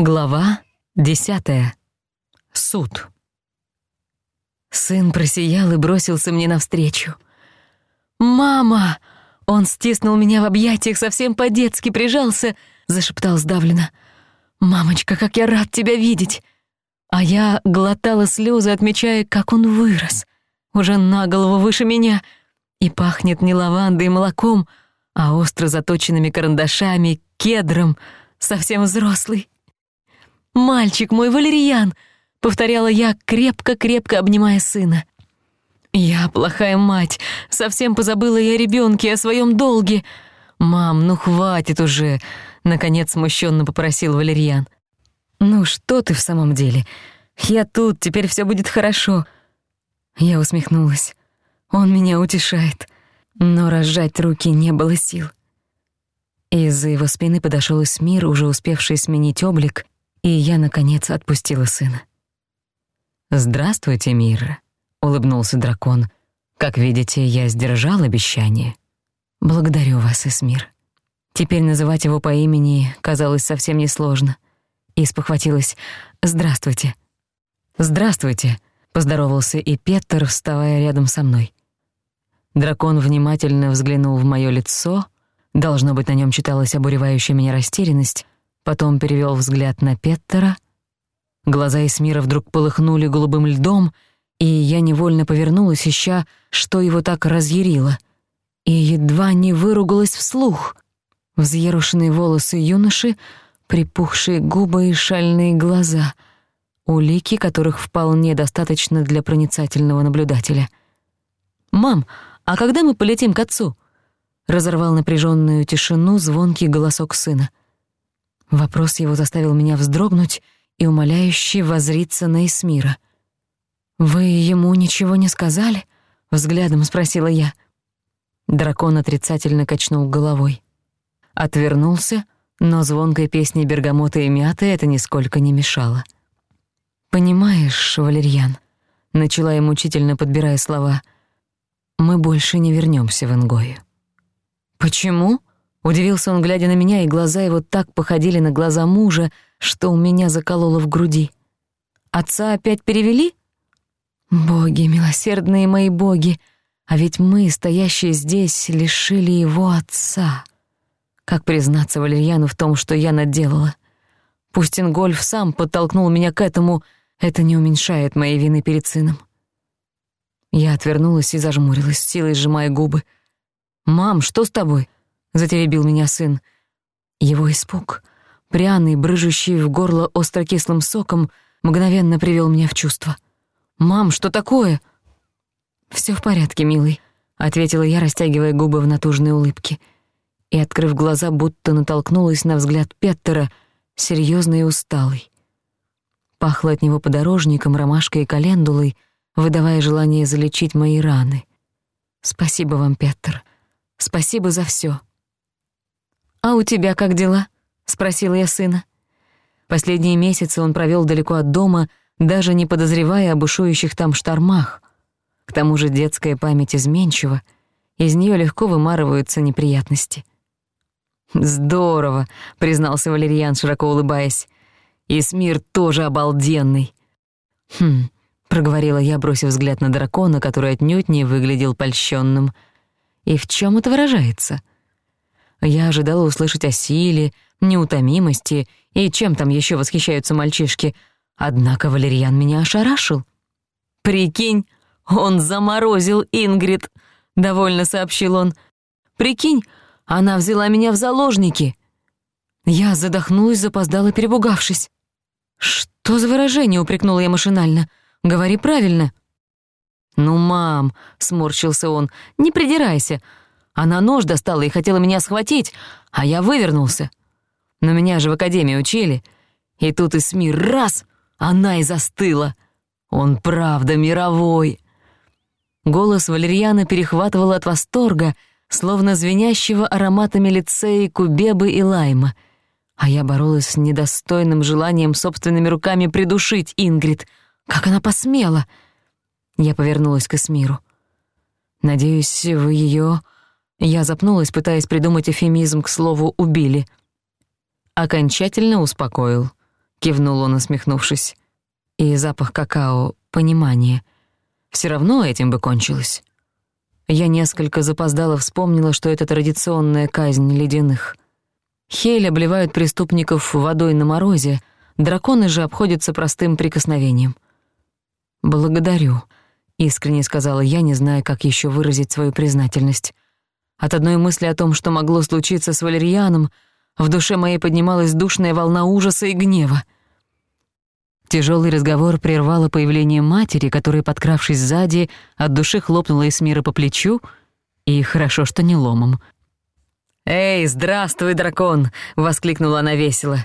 Глава 10. Суд. Сын просиял и бросился мне навстречу. «Мама!» Он стиснул меня в объятиях, совсем по-детски прижался, зашептал сдавленно. «Мамочка, как я рад тебя видеть!» А я глотала слезы, отмечая, как он вырос. Уже на голову выше меня. И пахнет не лавандой и молоком, а остро заточенными карандашами, кедром, совсем взрослый. «Мальчик мой, Валерьян!» — повторяла я, крепко-крепко обнимая сына. «Я плохая мать. Совсем позабыла я о ребёнке, о своём долге». «Мам, ну хватит уже!» — наконец смущённо попросил Валерьян. «Ну что ты в самом деле? Я тут, теперь всё будет хорошо». Я усмехнулась. Он меня утешает. Но разжать руки не было сил. Из-за его спины подошёл Эсмир, уже успевший сменить облик, и я, наконец, отпустила сына. «Здравствуйте, Мирра. улыбнулся дракон. «Как видите, я сдержал обещание». «Благодарю вас, Эсмир». Теперь называть его по имени казалось совсем несложно. И спохватилась «Здравствуйте». «Здравствуйте», — поздоровался и Петер, вставая рядом со мной. Дракон внимательно взглянул в моё лицо, должно быть, на нём читалась обуревающая меня растерянность, потом перевёл взгляд на Петтера. Глаза Исмира вдруг полыхнули голубым льдом, и я невольно повернулась, ища, что его так разъярило, и едва не выругалась вслух. Взъерушенные волосы юноши, припухшие губы и шальные глаза — улики которых вполне достаточно для проницательного наблюдателя. «Мам, а когда мы полетим к отцу?» — разорвал напряжённую тишину звонкий голосок сына. Вопрос его заставил меня вздрогнуть и умоляюще возриться на Исмира. «Вы ему ничего не сказали?» — взглядом спросила я. Дракон отрицательно качнул головой. Отвернулся, но звонкой песни бергамота и мяты это нисколько не мешало. «Понимаешь, Валерьян», — начала я мучительно подбирая слова, — «мы больше не вернёмся в Ингою». «Почему?» Удивился он, глядя на меня, и глаза его так походили на глаза мужа, что у меня закололо в груди. «Отца опять перевели?» «Боги, милосердные мои боги! А ведь мы, стоящие здесь, лишили его отца!» Как признаться Валерьяну в том, что я наделала? Пусть Ингольф сам подтолкнул меня к этому, это не уменьшает моей вины перед сыном. Я отвернулась и зажмурилась, силой сжимая губы. «Мам, что с тобой?» затеребил меня сын. Его испуг, пряный, брыжущий в горло острокислым соком, мгновенно привел меня в чувство. «Мам, что такое?» «Всё в порядке, милый», — ответила я, растягивая губы в натужной улыбке. И, открыв глаза, будто натолкнулась на взгляд Петтера, серьёзный и усталый. Пахло от него подорожником, ромашкой и календулой, выдавая желание залечить мои раны. «Спасибо вам, Петтер. Спасибо за всё». «А у тебя как дела?» — спросила я сына. Последние месяцы он провёл далеко от дома, даже не подозревая о бушующих там штормах. К тому же детская память изменчива, из неё легко вымарываются неприятности. «Здорово», — признался Валерьян, широко улыбаясь. «И Смир тоже обалденный». «Хм», — проговорила я, бросив взгляд на дракона, который отнюдь не выглядел польщённым. «И в чём это выражается?» Я ожидала услышать о силе, неутомимости и чем там ещё восхищаются мальчишки. Однако Валерьян меня ошарашил. «Прикинь, он заморозил Ингрид», — довольно сообщил он. «Прикинь, она взяла меня в заложники». Я задохнулась, запоздала, перебугавшись. «Что за выражение?» — упрекнула я машинально. «Говори правильно». «Ну, мам», — сморщился он, — «не придирайся. Она нож достала и хотела меня схватить, а я вывернулся. Но меня же в академии учили. И тут и СМИ раз — она и застыла. Он правда мировой. Голос валерьяна перехватывал от восторга, словно звенящего ароматами лицеи кубебы и лайма. А я боролась с недостойным желанием собственными руками придушить Ингрид. Как она посмела! Я повернулась к Эсмиру. «Надеюсь, вы её...» Я запнулась, пытаясь придумать эфемизм к слову «убили». «Окончательно успокоил», — кивнул он, усмехнувшись. «И запах какао, понимание. Все равно этим бы кончилось». Я несколько запоздала вспомнила, что это традиционная казнь ледяных. Хель обливают преступников водой на морозе, драконы же обходятся простым прикосновением. «Благодарю», — искренне сказала я, не зная, как еще выразить свою признательность. От одной мысли о том, что могло случиться с Валерианом, в душе моей поднималась душная волна ужаса и гнева. Тяжелый разговор прервало появление матери, которая, подкравшись сзади, от души хлопнула Эсмира по плечу, и хорошо, что не ломом. «Эй, здравствуй, дракон!» — воскликнула она весело.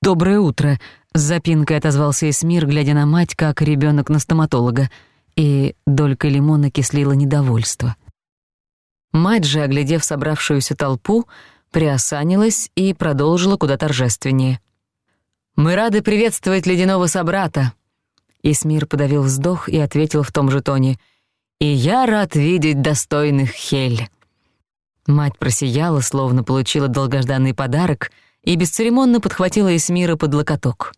«Доброе утро!» — с запинкой отозвался Эсмир, глядя на мать, как ребенок на стоматолога, и долька лимона кислила недовольство. Мать же, оглядев собравшуюся толпу, приосанилась и продолжила куда торжественнее. «Мы рады приветствовать ледяного собрата!» Исмир подавил вздох и ответил в том же тоне. «И я рад видеть достойных Хель!» Мать просияла, словно получила долгожданный подарок, и бесцеремонно подхватила Исмира под локоток.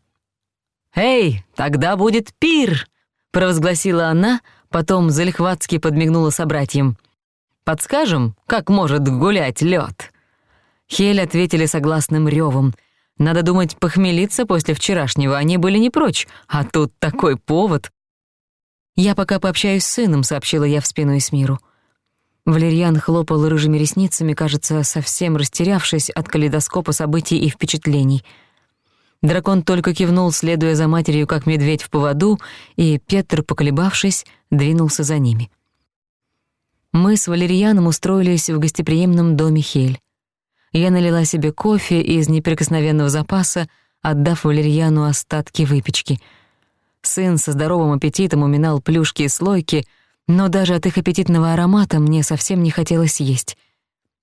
«Эй, тогда будет пир!» — провозгласила она, потом залихватски подмигнула собратьям — Подскажем, как может гулять лед? Хель ответили согласным ревом. Надо думать, похмелиться после вчерашнего они были не прочь, а тут такой повод. «Я пока пообщаюсь с сыном», — сообщила я в спину Эсмиру. Валерьян хлопал рыжими ресницами, кажется, совсем растерявшись от калейдоскопа событий и впечатлений. Дракон только кивнул, следуя за матерью, как медведь в поводу, и Петр, поколебавшись, двинулся за ними. — мы с Валерьяном устроились в гостеприимном доме Хель. Я налила себе кофе из неприкосновенного запаса, отдав Валерьяну остатки выпечки. Сын со здоровым аппетитом уминал плюшки и слойки, но даже от их аппетитного аромата мне совсем не хотелось есть.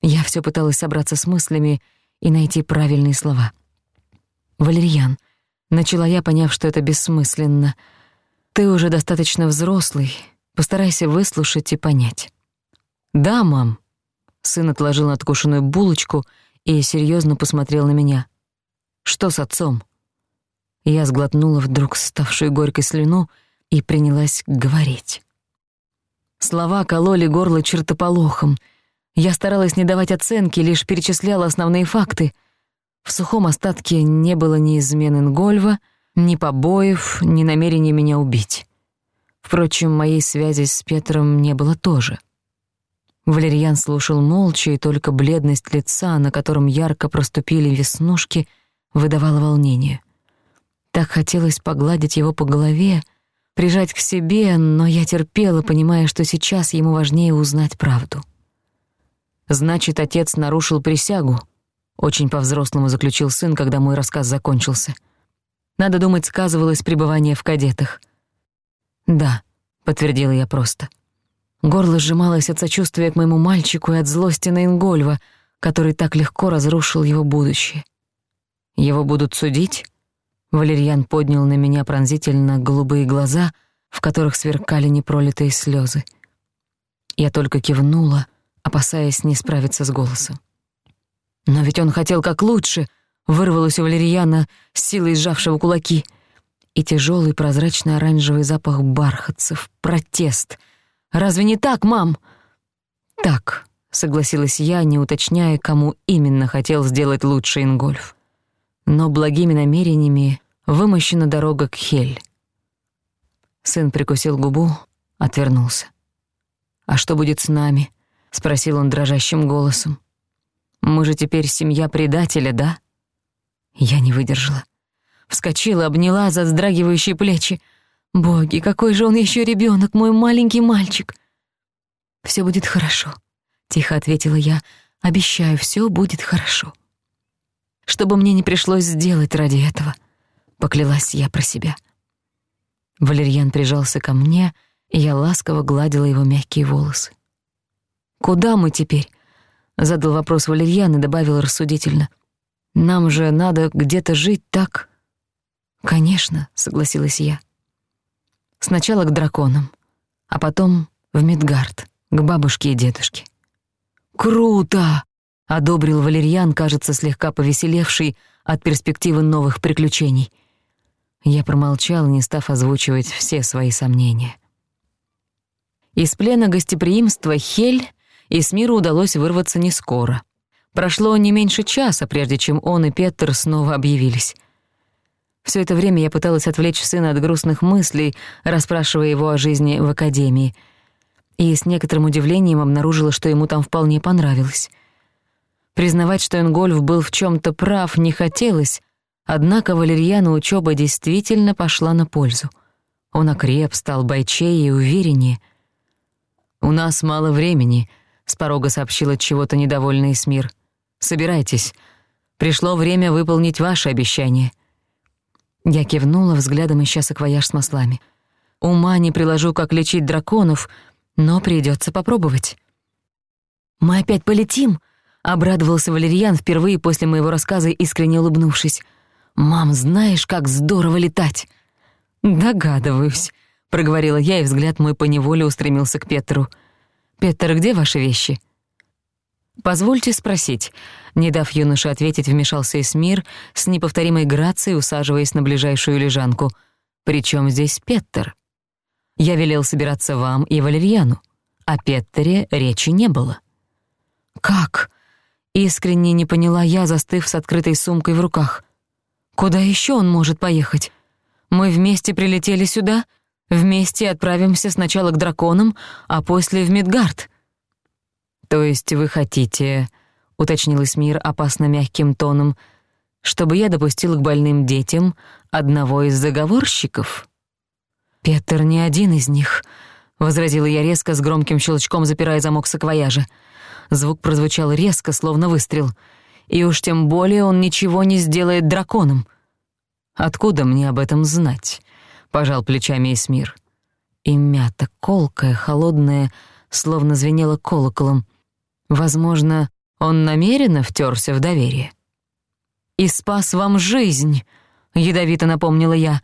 Я всё пыталась собраться с мыслями и найти правильные слова. «Валерьян», — начала я, поняв, что это бессмысленно, — «ты уже достаточно взрослый, постарайся выслушать и понять». «Да, мам». Сын отложил откушенную булочку и серьёзно посмотрел на меня. «Что с отцом?» Я сглотнула вдруг ставшую горькой слюну и принялась говорить. Слова кололи горло чертополохом. Я старалась не давать оценки, лишь перечисляла основные факты. В сухом остатке не было ни измен Ингольва, ни побоев, ни намерения меня убить. Впрочем, моей связи с Петром не было тоже. — Валерьян слушал молча, и только бледность лица, на котором ярко проступили веснушки, выдавала волнение. Так хотелось погладить его по голове, прижать к себе, но я терпела, понимая, что сейчас ему важнее узнать правду. «Значит, отец нарушил присягу», — очень по-взрослому заключил сын, когда мой рассказ закончился. Надо думать, сказывалось пребывание в кадетах. «Да», — подтвердила я просто. — Горло сжималось от сочувствия к моему мальчику и от злости на Ингольва, который так легко разрушил его будущее. «Его будут судить?» Валерьян поднял на меня пронзительно голубые глаза, в которых сверкали непролитые слезы. Я только кивнула, опасаясь не справиться с голосом. «Но ведь он хотел как лучше!» — вырвалось у Валерьяна с силой сжавшего кулаки. И тяжелый прозрачно-оранжевый запах бархатцев, протест — Разве не так, мам?» «Так», — согласилась я, не уточняя, кому именно хотел сделать лучший Ингольф. Но благими намерениями вымощена дорога к Хель. Сын прикусил губу, отвернулся. «А что будет с нами?» — спросил он дрожащим голосом. «Мы же теперь семья предателя, да?» Я не выдержала. Вскочила, обняла за вздрагивающие плечи. Боги, какой же он еще ребенок, мой маленький мальчик. Все будет хорошо, тихо ответила я. Обещаю, все будет хорошо. Чтобы мне не пришлось сделать ради этого, поклялась я про себя. Валерьян прижался ко мне, и я ласково гладила его мягкие волосы. «Куда мы теперь?» — задал вопрос Валерьян и добавил рассудительно. «Нам же надо где-то жить, так?» «Конечно», — согласилась я. Сначала к драконам, а потом в Мидгард, к бабушке и дедушке. «Круто!» — одобрил Валерьян, кажется, слегка повеселевший от перспективы новых приключений. Я промолчал, не став озвучивать все свои сомнения. Из плена гостеприимства Хель и с мира удалось вырваться не скоро. Прошло не меньше часа, прежде чем он и Петр снова объявились — Всё это время я пыталась отвлечь сына от грустных мыслей, расспрашивая его о жизни в академии. И с некоторым удивлением обнаружила, что ему там вполне понравилось. Признавать, что Энгольф был в чём-то прав, не хотелось, однако Валерьяну учёба действительно пошла на пользу. Он окреп, стал бойчее и увереннее. «У нас мало времени», — с порога сообщила чего-то недовольный Смир. «Собирайтесь. Пришло время выполнить ваше обещание». Я кивнула, взглядом ища саквояж с маслами. Ума не приложу, как лечить драконов, но придётся попробовать. «Мы опять полетим?» — обрадовался Валерьян впервые после моего рассказа, искренне улыбнувшись. «Мам, знаешь, как здорово летать!» «Догадываюсь», — проговорила я, и взгляд мой поневоле устремился к Петеру. «Петер, где ваши вещи?» «Позвольте спросить». Не дав юноше ответить, вмешался Эсмир, с неповторимой грацией усаживаясь на ближайшую лежанку. «Причём здесь Петтер?» «Я велел собираться вам и Валерьяну. О а Петтере речи не было». «Как?» — искренне не поняла я, застыв с открытой сумкой в руках. «Куда ещё он может поехать? Мы вместе прилетели сюда, вместе отправимся сначала к драконам, а после в Мидгард». «То есть вы хотите...» — уточнил Мир опасно мягким тоном — чтобы я допустил к больным детям одного из заговорщиков?» «Петер не один из них», — возразила я резко, с громким щелчком запирая замок саквояжа. Звук прозвучал резко, словно выстрел. «И уж тем более он ничего не сделает драконом». «Откуда мне об этом знать?» — пожал плечами Эсмир. И мята, колкая, холодная, словно звенела колоколом — Возможно, он намеренно втерся в доверие. «И спас вам жизнь», — ядовито напомнила я,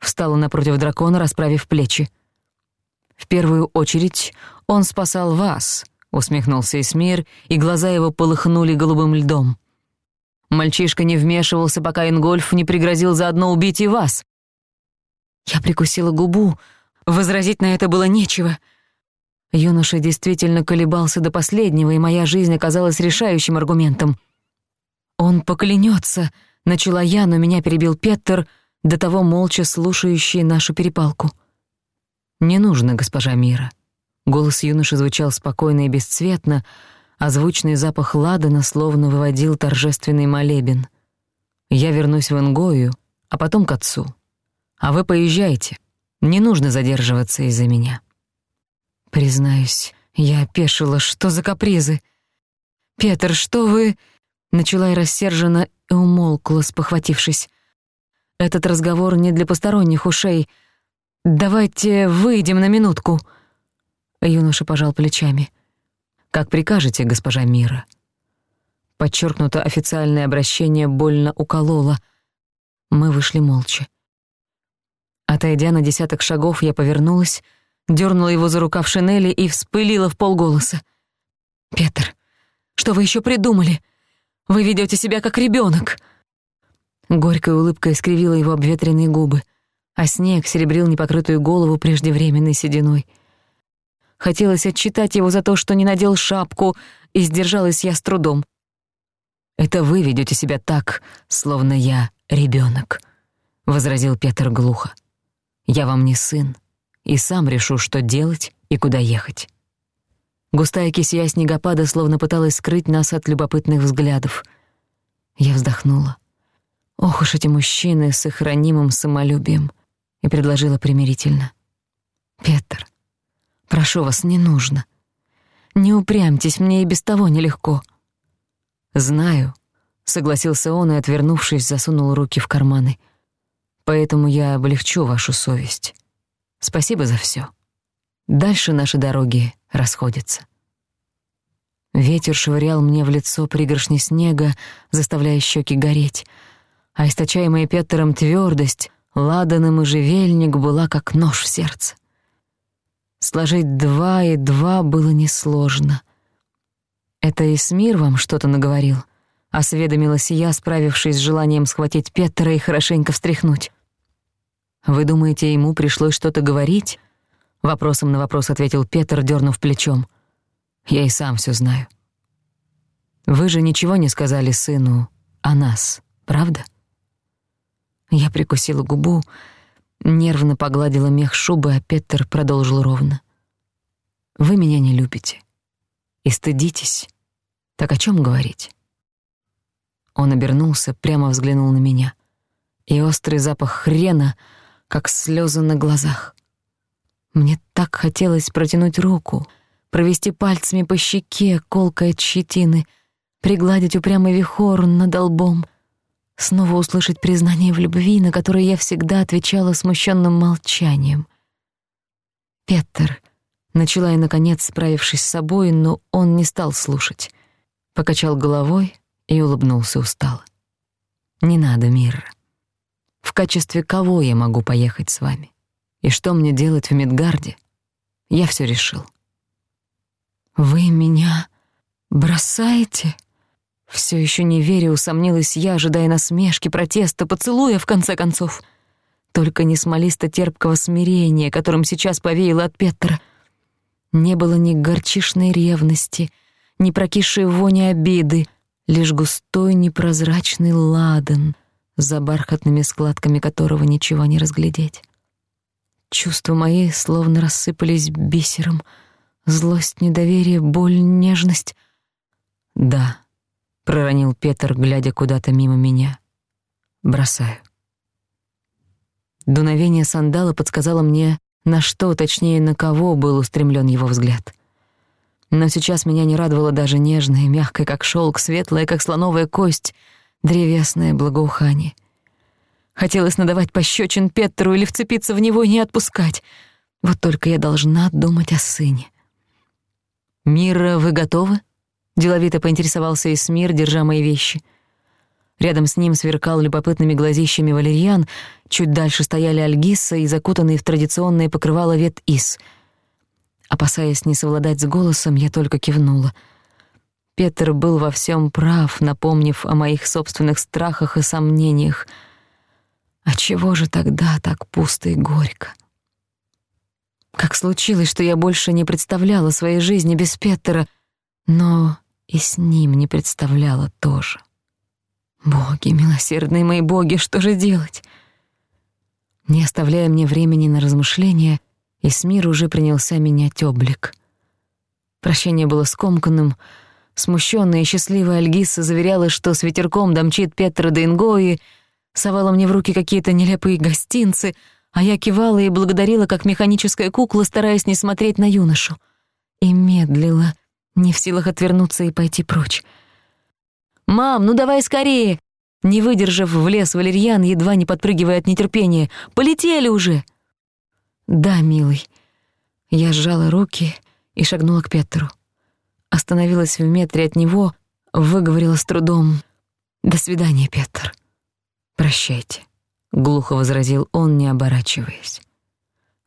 встала напротив дракона, расправив плечи. «В первую очередь он спасал вас», — усмехнулся Исмир, и глаза его полыхнули голубым льдом. «Мальчишка не вмешивался, пока Ингольф не пригрозил заодно убить и вас». Я прикусила губу, возразить на это было нечего — Юноша действительно колебался до последнего, и моя жизнь оказалась решающим аргументом. «Он поклянется, начала я, но меня перебил Петер, до того молча слушающий нашу перепалку. «Не нужно, госпожа Мира». Голос юноши звучал спокойно и бесцветно, а звучный запах ладана словно выводил торжественный молебен. «Я вернусь в Ингою, а потом к отцу. А вы поезжайте, не нужно задерживаться из-за меня». Признаюсь, я опешила, что за капризы. «Петр, что вы...» — начала я рассерженно, и умолкла, спохватившись. «Этот разговор не для посторонних ушей. Давайте выйдем на минутку». Юноша пожал плечами. «Как прикажете, госпожа Мира». Подчеркнуто официальное обращение больно укололо. Мы вышли молча. Отойдя на десяток шагов, я повернулась — Дернула его за рукав шинели и вспылила в полголоса. «Петер, что вы еще придумали? Вы ведёте себя как ребенок?" Горькая улыбка искривила его обветренные губы, а снег серебрил непокрытую голову преждевременной сединой. Хотелось отчитать его за то, что не надел шапку, и сдержалась я с трудом. «Это вы ведёте себя так, словно я ребенок", возразил Петр глухо. «Я вам не сын, и сам решу, что делать и куда ехать. Густая кисия снегопада словно пыталась скрыть нас от любопытных взглядов. Я вздохнула. Ох уж эти мужчины с их ранимым самолюбием. И предложила примирительно. «Петер, прошу вас, не нужно. Не упрямьтесь, мне и без того нелегко». «Знаю», — согласился он и, отвернувшись, засунул руки в карманы. «Поэтому я облегчу вашу совесть». Спасибо за всё. Дальше наши дороги расходятся. Ветер швырял мне в лицо пригоршни снега, заставляя щеки гореть, а источаемая Петером твёрдость, ладаном и жевельник была как нож в сердце. Сложить два и два было несложно. «Это и Смир вам что-то наговорил?» — осведомилась я, справившись с желанием схватить Петера и хорошенько встряхнуть. «Вы думаете, ему пришлось что-то говорить?» Вопросом на вопрос ответил Петр, дернув плечом. «Я и сам все знаю». «Вы же ничего не сказали сыну о нас, правда?» Я прикусила губу, нервно погладила мех шубы, а Петр продолжил ровно. «Вы меня не любите. И стыдитесь. Так о чем говорить?» Он обернулся, прямо взглянул на меня. И острый запах хрена как слезы на глазах. Мне так хотелось протянуть руку, провести пальцами по щеке, колкой от щетины, пригладить упрямый вихорн над лбом, снова услышать признание в любви, на которое я всегда отвечала смущенным молчанием. «Петер», — начала я, наконец, справившись с собой, но он не стал слушать. Покачал головой и улыбнулся устало. «Не надо, Мирра в качестве кого я могу поехать с вами? И что мне делать в Мидгарде? Я все решил. «Вы меня бросаете?» Все еще не веря, усомнилась я, ожидая насмешки, протеста, поцелуя, в конце концов. Только не смолисто-терпкого смирения, которым сейчас повеяло от Петра, Не было ни горчишной ревности, ни прокисшей вони обиды, лишь густой непрозрачный ладан — за бархатными складками которого ничего не разглядеть. Чувства мои словно рассыпались бисером. Злость, недоверие, боль, нежность. «Да», — проронил Петр, глядя куда-то мимо меня. «Бросаю». Дуновение сандала подсказало мне, на что, точнее, на кого был устремлен его взгляд. Но сейчас меня не радовало даже нежное, мягкое, как шелк, светлое, как слоновая кость, древесное благоухание — Хотелось надавать пощечин Петру или вцепиться в него и не отпускать. Вот только я должна думать о сыне. «Мира, вы готовы?» — деловито поинтересовался Эсмир, держа мои вещи. Рядом с ним сверкал любопытными глазищами валерьян, чуть дальше стояли Альгиса и закутанные в традиционное покрывало вет Ис. Опасаясь не совладать с голосом, я только кивнула. Петр был во всем прав, напомнив о моих собственных страхах и сомнениях. А чего же тогда так пусто и горько? Как случилось, что я больше не представляла своей жизни без Петра, но и с ним не представляла тоже. Боги, милосердные мои боги, что же делать? Не оставляя мне времени на размышления, Исмир уже принялся менять облик. Прощение было скомканным, Смущенная и счастливая Альгиса заверяла, что с ветерком домчит Петра до Ингои, совала мне в руки какие-то нелепые гостинцы, а я кивала и благодарила, как механическая кукла, стараясь не смотреть на юношу. И медлила, не в силах отвернуться и пойти прочь. «Мам, ну давай скорее!» Не выдержав, влез валерьян, едва не подпрыгивая от нетерпения. «Полетели уже!» «Да, милый». Я сжала руки и шагнула к Петру остановилась в метре от него, выговорила с трудом. «До свидания, Петр». «Прощайте», — глухо возразил он, не оборачиваясь.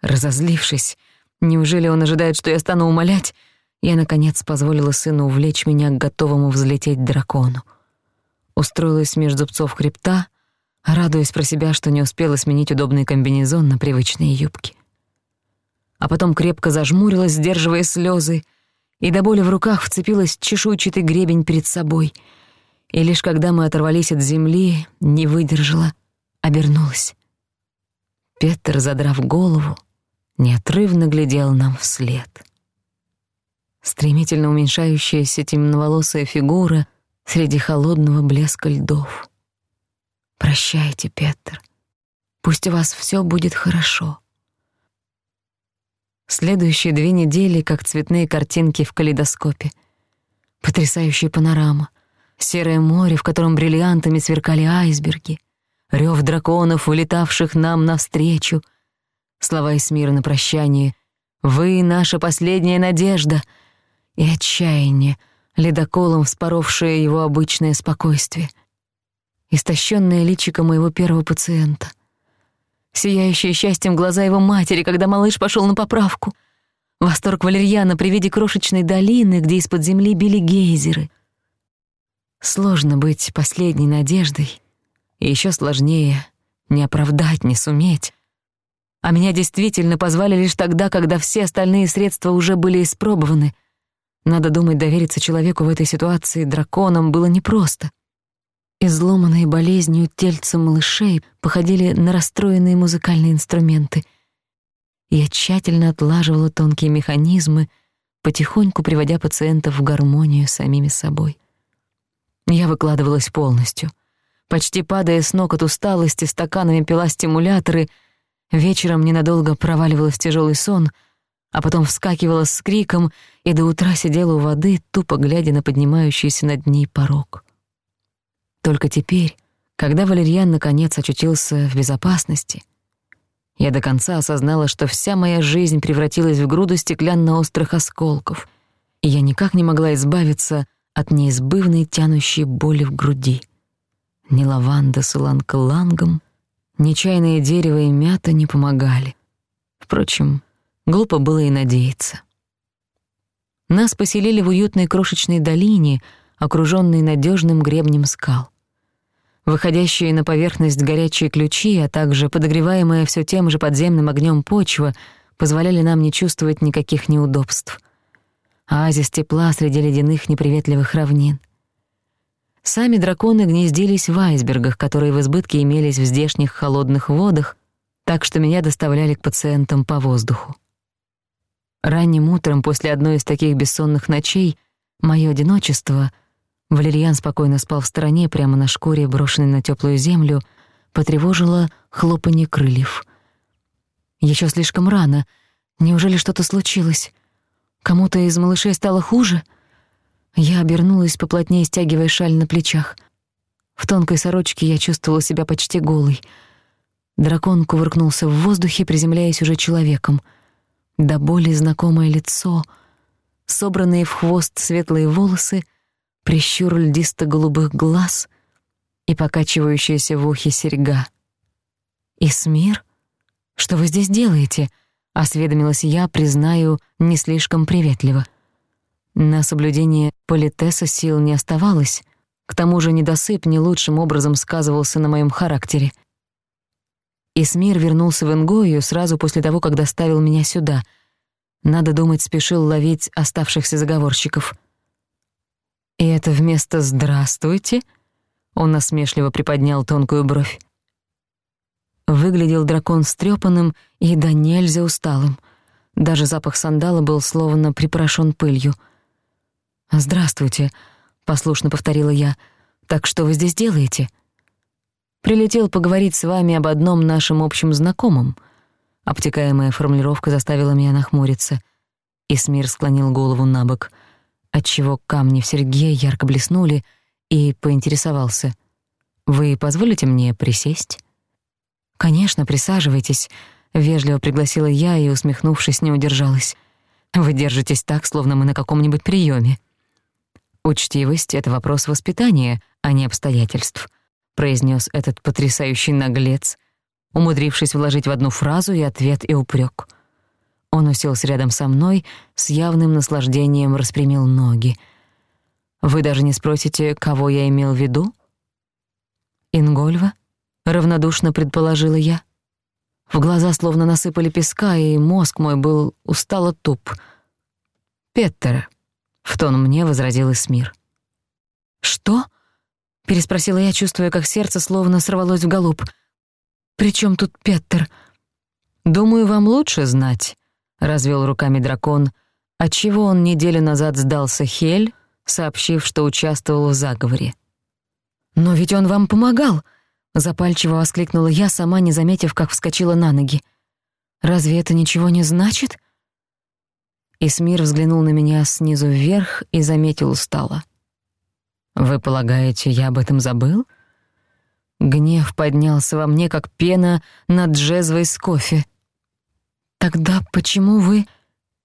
Разозлившись, неужели он ожидает, что я стану умолять, я, наконец, позволила сыну увлечь меня к готовому взлететь дракону. Устроилась между зубцов хребта, радуясь про себя, что не успела сменить удобный комбинезон на привычные юбки. А потом крепко зажмурилась, сдерживая слезы, и до боли в руках вцепилась чешуйчатый гребень перед собой. И лишь когда мы оторвались от земли, не выдержала, обернулась. Петр, задрав голову, неотрывно глядел нам вслед. Стремительно уменьшающаяся темноволосая фигура среди холодного блеска льдов. «Прощайте, Петр. Пусть у вас все будет хорошо. Следующие две недели, как цветные картинки в калейдоскопе. Потрясающая панорама. Серое море, в котором бриллиантами сверкали айсберги. Рёв драконов, улетавших нам навстречу. Слова из мира на прощание. «Вы — наша последняя надежда!» И отчаяние, ледоколом вспоровшее его обычное спокойствие. Истощённое личико моего первого пациента — сияющие счастьем глаза его матери, когда малыш пошел на поправку. Восторг Валерьяна при виде крошечной долины, где из-под земли били гейзеры. Сложно быть последней надеждой, и ещё сложнее не оправдать, не суметь. А меня действительно позвали лишь тогда, когда все остальные средства уже были испробованы. Надо думать, довериться человеку в этой ситуации драконам было непросто — Изломанные болезнью тельца малышей походили на расстроенные музыкальные инструменты. Я тщательно отлаживала тонкие механизмы, потихоньку приводя пациентов в гармонию с самими собой. Я выкладывалась полностью, почти падая с ног от усталости, стаканами пила стимуляторы, вечером ненадолго проваливалась в тяжёлый сон, а потом вскакивала с криком и до утра сидела у воды, тупо глядя на поднимающийся над ней порог. Только теперь, когда Валерьян наконец очутился в безопасности, я до конца осознала, что вся моя жизнь превратилась в груду стеклянно-острых осколков, и я никак не могла избавиться от неизбывной тянущей боли в груди. Ни лаванда с иланг-лангом, ни чайное дерево и мята не помогали. Впрочем, глупо было и надеяться. Нас поселили в уютной крошечной долине, окружённой надёжным гребнем скал. Выходящие на поверхность горячие ключи, а также подогреваемая всё тем же подземным огнём почва позволяли нам не чувствовать никаких неудобств. Оазис тепла среди ледяных неприветливых равнин. Сами драконы гнездились в айсбергах, которые в избытке имелись в здешних холодных водах, так что меня доставляли к пациентам по воздуху. Ранним утром после одной из таких бессонных ночей моё одиночество — Валерьян спокойно спал в стороне, прямо на шкуре, брошенной на тёплую землю, потревожило хлопанье крыльев. Ещё слишком рано. Неужели что-то случилось? Кому-то из малышей стало хуже? Я обернулась, поплотнее стягивая шаль на плечах. В тонкой сорочке я чувствовала себя почти голой. Дракон кувыркнулся в воздухе, приземляясь уже человеком. До боли знакомое лицо, собранные в хвост светлые волосы — прищур льдисто-голубых глаз и покачивающаяся в ухе серьга. «Исмир? Что вы здесь делаете?» — осведомилась я, признаю, не слишком приветливо. На соблюдение политеса сил не оставалось, к тому же недосып не лучшим образом сказывался на моем характере. Исмир вернулся в Ингою сразу после того, как доставил меня сюда. Надо думать, спешил ловить оставшихся заговорщиков — и это вместо «здравствуйте»? Он насмешливо приподнял тонкую бровь. Выглядел дракон стрёпанным и до нельзя усталым. Даже запах сандала был словно припорошён пылью. «Здравствуйте», — послушно повторила я. «Так что вы здесь делаете?» «Прилетел поговорить с вами об одном нашем общем знакомом». Обтекаемая формулировка заставила меня нахмуриться. Исмир склонил голову на бок — отчего камни в Сергея ярко блеснули, и поинтересовался. «Вы позволите мне присесть?» «Конечно, присаживайтесь», — вежливо пригласила я и, усмехнувшись, не удержалась. «Вы держитесь так, словно мы на каком-нибудь приёме». «Учтивость — это вопрос воспитания, а не обстоятельств», — произнёс этот потрясающий наглец, умудрившись вложить в одну фразу и ответ, и упрёк. «Учтивость» уселся рядом со мной, с явным наслаждением распрямил ноги. «Вы даже не спросите, кого я имел в виду?» «Ингольва?» — равнодушно предположила я. В глаза словно насыпали песка, и мозг мой был устало туп. «Петтера», — в тон мне возразил Эсмир. «Что?» — переспросила я, чувствуя, как сердце словно сорвалось в галоп. «При чём тут Петтер?» «Думаю, вам лучше знать», — развёл руками дракон, отчего он неделю назад сдался Хель, сообщив, что участвовал в заговоре. «Но ведь он вам помогал!» — запальчиво воскликнула я, сама не заметив, как вскочила на ноги. «Разве это ничего не значит?» Исмир взглянул на меня снизу вверх и заметил устало. «Вы полагаете, я об этом забыл?» Гнев поднялся во мне, как пена над джезвой с кофе. Тогда почему вы...»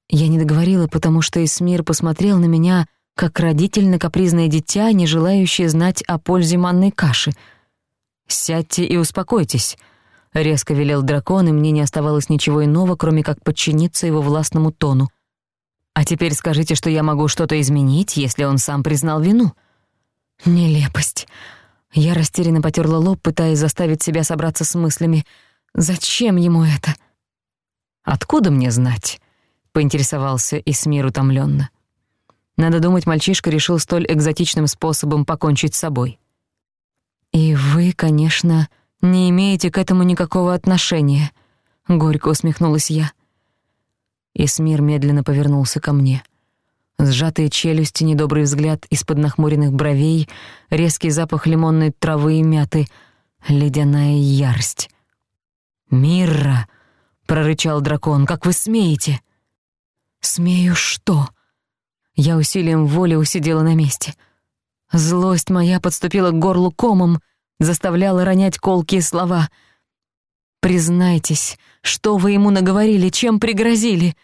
Я не договорила, потому что Эсмир посмотрел на меня, как родитель на капризное дитя, не желающее знать о пользе манной каши. «Сядьте и успокойтесь», — резко велел дракон, и мне не оставалось ничего иного, кроме как подчиниться его властному тону. «А теперь скажите, что я могу что-то изменить, если он сам признал вину». «Нелепость». Я растерянно потёрла лоб, пытаясь заставить себя собраться с мыслями. «Зачем ему это?» Откуда мне знать?» — поинтересовался Исмир утомлённо. Надо думать, мальчишка решил столь экзотичным способом покончить с собой. «И вы, конечно, не имеете к этому никакого отношения», — горько усмехнулась я. Исмир медленно повернулся ко мне. Сжатые челюсти, недобрый взгляд из-под нахмуренных бровей, резкий запах лимонной травы и мяты, ледяная ярость. Мира! прорычал дракон. «Как вы смеете?» «Смею что?» Я усилием воли усидела на месте. Злость моя подступила к горлу комом, заставляла ронять колкие слова. «Признайтесь, что вы ему наговорили, чем пригрозили?»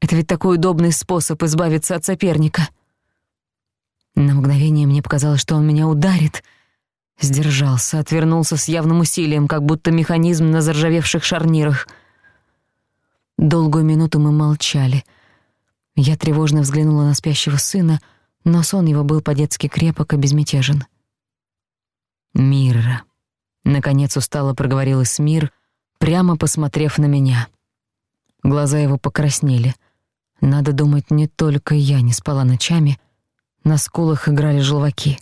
Это ведь такой удобный способ избавиться от соперника. На мгновение мне показалось, что он меня ударит. Сдержался, отвернулся с явным усилием, как будто механизм на заржавевших шарнирах — Долгую минуту мы молчали. Я тревожно взглянула на спящего сына, но сон его был по-детски крепок и безмятежен. «Мирра», — наконец устало проговорил Исмир, прямо посмотрев на меня. Глаза его покраснели. Надо думать, не только я не спала ночами, на скулах играли желваки.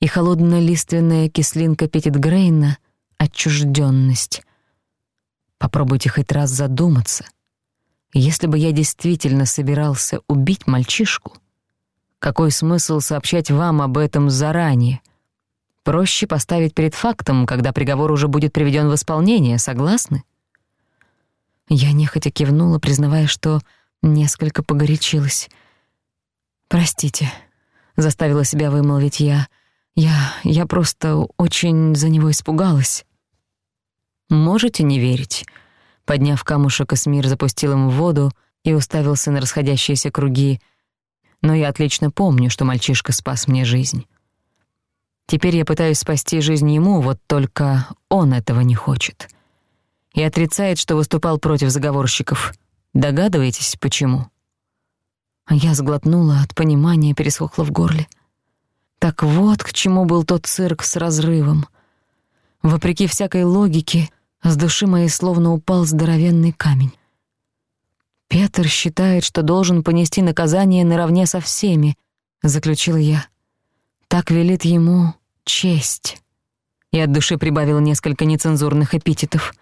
И холодно-лиственная кислинка Петит Грейна — отчужденность. Попробуйте хоть раз задуматься. Если бы я действительно собирался убить мальчишку, какой смысл сообщать вам об этом заранее? Проще поставить перед фактом, когда приговор уже будет приведен в исполнение, согласны? Я нехотя кивнула, признавая, что несколько погорячилась. «Простите», — заставила себя вымолвить я. «Я... я просто очень за него испугалась». «Можете не верить?» Подняв камушек, Эсмир запустил им в воду и уставился на расходящиеся круги. «Но я отлично помню, что мальчишка спас мне жизнь. Теперь я пытаюсь спасти жизнь ему, вот только он этого не хочет. И отрицает, что выступал против заговорщиков. Догадываетесь, почему?» а Я сглотнула, от понимания пересохла в горле. Так вот к чему был тот цирк с разрывом. Вопреки всякой логике — с души моей словно упал здоровенный камень. «Петр считает, что должен понести наказание наравне со всеми», — заключила я. «Так велит ему честь». И от души прибавила несколько нецензурных эпитетов.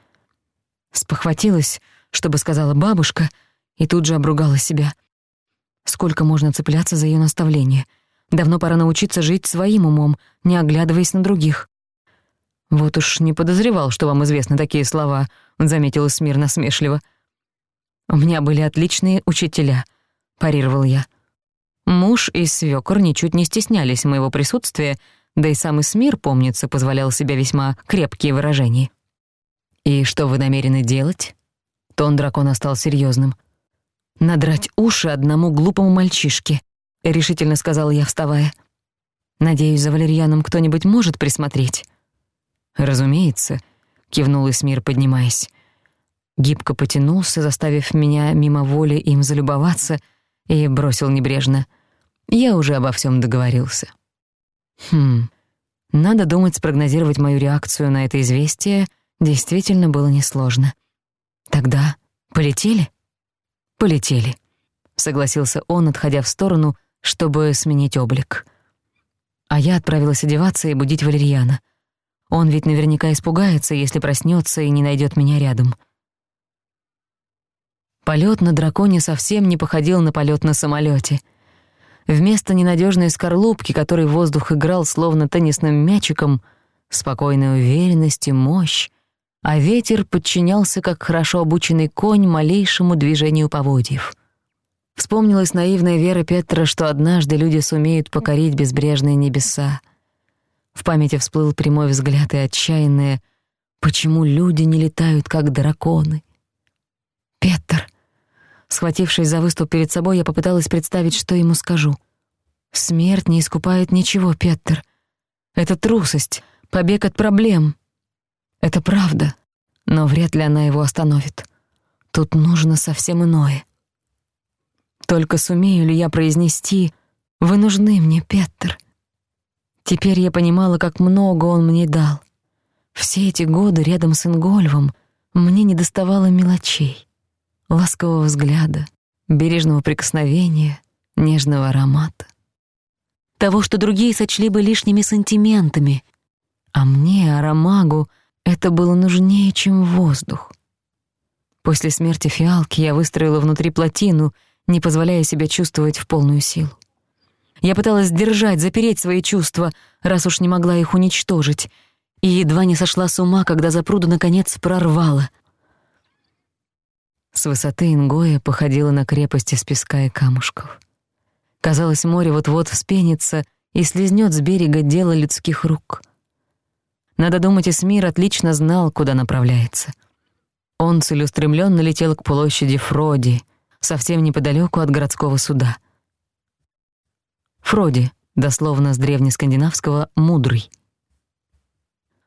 Спохватилась, чтобы сказала бабушка, и тут же обругала себя. Сколько можно цепляться за её наставление? Давно пора научиться жить своим умом, не оглядываясь на других. Вот уж не подозревал, что вам известны такие слова, заметил Смирно смешливо. У меня были отличные учителя, парировал я. Муж и свёкор ничуть не стеснялись моего присутствия, да и сам Исмир, помнится, позволял себе весьма крепкие выражения. «И что вы намерены делать?» Тон дракона стал серьёзным. «Надрать уши одному глупому мальчишке», — решительно сказала я, вставая. «Надеюсь, за валерьяном кто-нибудь может присмотреть». «Разумеется», — кивнул Эсмир, поднимаясь. Гибко потянулся, заставив меня мимо воли им залюбоваться, и бросил небрежно. «Я уже обо всём договорился». Хм, надо думать, спрогнозировать мою реакцию на это известие действительно было несложно. «Тогда полетели?» «Полетели», — согласился он, отходя в сторону, чтобы сменить облик. А я отправилась одеваться и будить валерьяна — он ведь наверняка испугается, если проснется и не найдет меня рядом. Полет на драконе совсем не походил на полет на самолете. Вместо ненадежной скорлупки, которой воздух играл словно теннисным мячиком, спокойной уверенность мощь, а ветер подчинялся, как хорошо обученный конь, малейшему движению поводьев. Вспомнилась наивная вера Петра, что однажды люди сумеют покорить безбрежные небеса — в памяти всплыл прямой взгляд и отчаянное «Почему люди не летают, как драконы?» «Петер!» Схватившись за выступ перед собой, я попыталась представить, что ему скажу. «Смерть не искупает ничего, Петер. Это трусость, побег от проблем. Это правда, но вряд ли она его остановит. Тут нужно совсем иное. Только сумею ли я произнести «Вы нужны мне, Петер»?» Теперь я понимала, как много он мне дал. Все эти годы рядом с Ингольвом мне не доставало мелочей. Ласкового взгляда, бережного прикосновения, нежного аромата. Того, что другие сочли бы лишними сантиментами. А мне, аромагу, это было нужнее, чем воздух. После смерти фиалки я выстроила внутри плотину, не позволяя себя чувствовать в полную силу. Я пыталась держать, запереть свои чувства, раз уж не могла их уничтожить. И едва не сошла с ума, когда запруду, наконец, прорвала. С высоты Ингоя походила на крепость из песка и камушков. Казалось, море вот-вот вспенится и слезнёт с берега дело людских рук. Надо думать, Эсмир отлично знал, куда направляется. Он целеустремлённо летел к площади Фроди, совсем неподалёку от городского суда — Фроди, дословно с древнескандинавского «мудрый».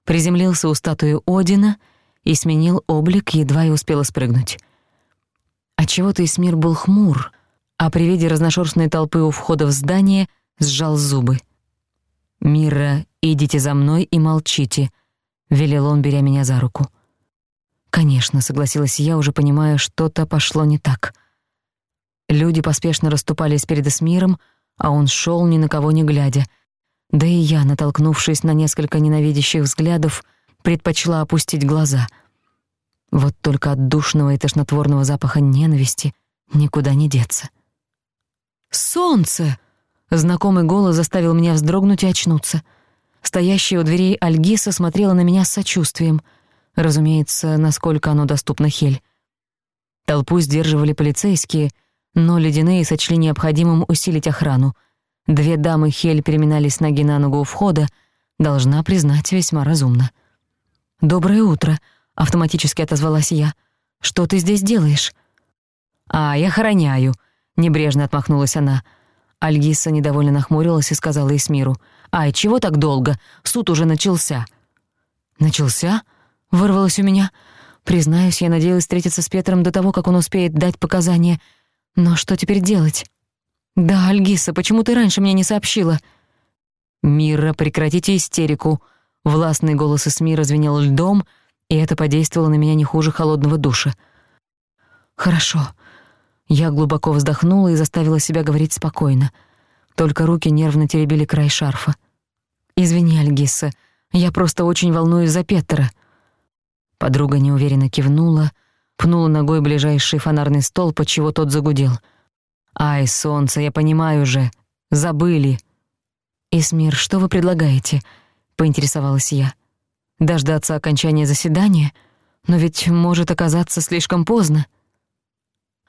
Приземлился у статуи Одина и сменил облик, едва и успела спрыгнуть. Отчего-то Исмир был хмур, а при виде разношерстной толпы у входа в здание сжал зубы. «Мира, идите за мной и молчите», — велел он, беря меня за руку. «Конечно», — согласилась я, уже понимая, что-то пошло не так. Люди поспешно расступались перед Эсмиром, — а он шёл, ни на кого не глядя. Да и я, натолкнувшись на несколько ненавидящих взглядов, предпочла опустить глаза. Вот только от душного и тошнотворного запаха ненависти никуда не деться. «Солнце!» — знакомый голос заставил меня вздрогнуть и очнуться. Стоящая у дверей Альгиса смотрела на меня с сочувствием. Разумеется, насколько оно доступно Хель. Толпу сдерживали полицейские — но ледяные сочли необходимым усилить охрану. Две дамы Хель переминались ноги на ногу у входа, должна признать, весьма разумно. «Доброе утро», — автоматически отозвалась я. «Что ты здесь делаешь?» «А, я хороняю», — небрежно отмахнулась она. Альгиса недовольно нахмурилась и сказала Эсмиру. «Ай, чего так долго? Суд уже начался». «Начался?» — вырвалось у меня. «Признаюсь, я надеялась встретиться с Петром до того, как он успеет дать показания». Но что теперь делать? Да, Альгиса, почему ты раньше мне не сообщила? Мира, прекратите истерику. Властный голос из Эсмира звенел льдом, и это подействовало на меня не хуже холодного душа. Хорошо. Я глубоко вздохнула и заставила себя говорить спокойно. Только руки нервно теребили край шарфа. «Извини, Альгиса, я просто очень волнуюсь за Петера». Подруга неуверенно кивнула, — пнула ногой ближайший фонарный столб, отчего тот загудел. «Ай, солнце, я понимаю же. Забыли». «Исмир, что вы предлагаете?» — поинтересовалась я. «Дождаться окончания заседания? Но ведь может оказаться слишком поздно».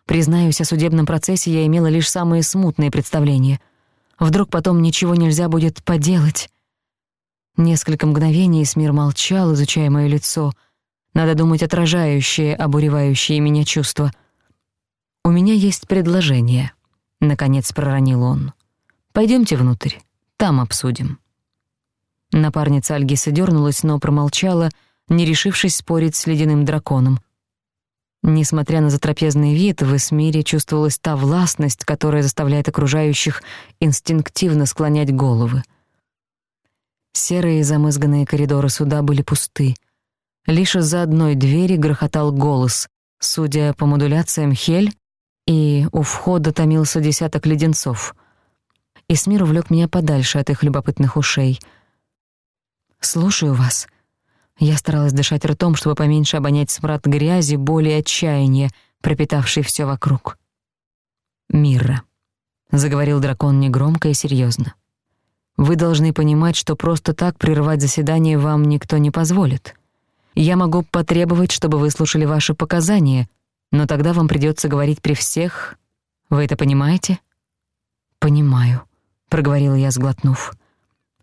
Признаюсь, о судебном процессе я имела лишь самые смутные представления. Вдруг потом ничего нельзя будет поделать. Несколько мгновений Исмир молчал, изучая мое лицо — надо думать, отражающие обуревающие меня чувства. «У меня есть предложение», — наконец проронил он. «Пойдёмте внутрь, там обсудим». Напарница Альгиса дёрнулась, но промолчала, не решившись спорить с ледяным драконом. Несмотря на затрапезный вид, в Эсмире чувствовалась та властность, которая заставляет окружающих инстинктивно склонять головы. Серые замызганные коридоры суда были пусты. Лишь за одной двери грохотал голос. Судя по модуляциям, хель, и у входа томился десяток леденцов. Исмир увлёк меня подальше от их любопытных ушей. «Слушаю вас». Я старалась дышать ртом, чтобы поменьше обонять смрад грязи, боли и отчаяния, пропитавшей всё вокруг. «Мирра», — заговорил дракон негромко и серьёзно. «Вы должны понимать, что просто так прервать заседание вам никто не позволит». Я могу потребовать, чтобы вы слушали ваши показания, но тогда вам придётся говорить при всех. Вы это понимаете?» «Понимаю», — проговорила я, сглотнув.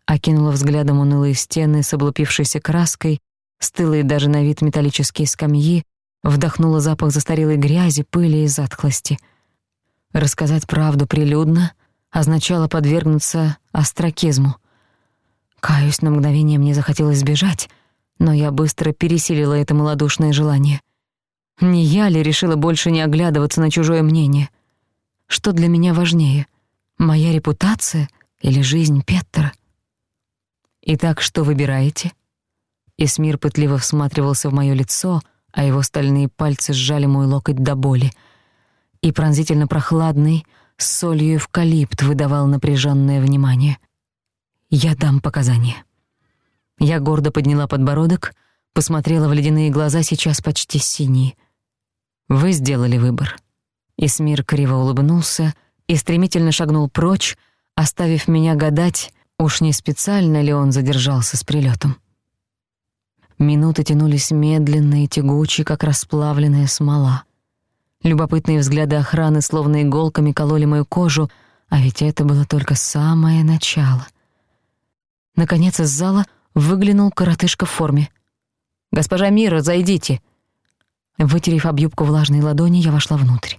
Окинула взглядом унылые стены с облупившейся краской, стылые даже на вид металлические скамьи, вдохнула запах застарелой грязи, пыли и затхлости. Рассказать правду прилюдно означало подвергнуться остракизму. Каюсь, на мгновение мне захотелось сбежать — но я быстро пересилила это малодушное желание. Не я ли решила больше не оглядываться на чужое мнение? Что для меня важнее, моя репутация или жизнь Петтера? «Итак, что выбираете?» Эсмир пытливо всматривался в моё лицо, а его стальные пальцы сжали мой локоть до боли. И пронзительно прохладный, с солью эвкалипт выдавал напряжённое внимание. «Я дам показания». Я гордо подняла подбородок, посмотрела в ледяные глаза, сейчас почти синие. «Вы сделали выбор». Исмир криво улыбнулся и стремительно шагнул прочь, оставив меня гадать, уж не специально ли он задержался с прилетом. Минуты тянулись медленно и тягуче, как расплавленная смола. Любопытные взгляды охраны словно иголками кололи мою кожу, а ведь это было только самое начало. Наконец из зала — выглянул коротышка в форме. «Госпожа Мира, зайдите!» Вытерев об юбку влажной ладони, я вошла внутрь.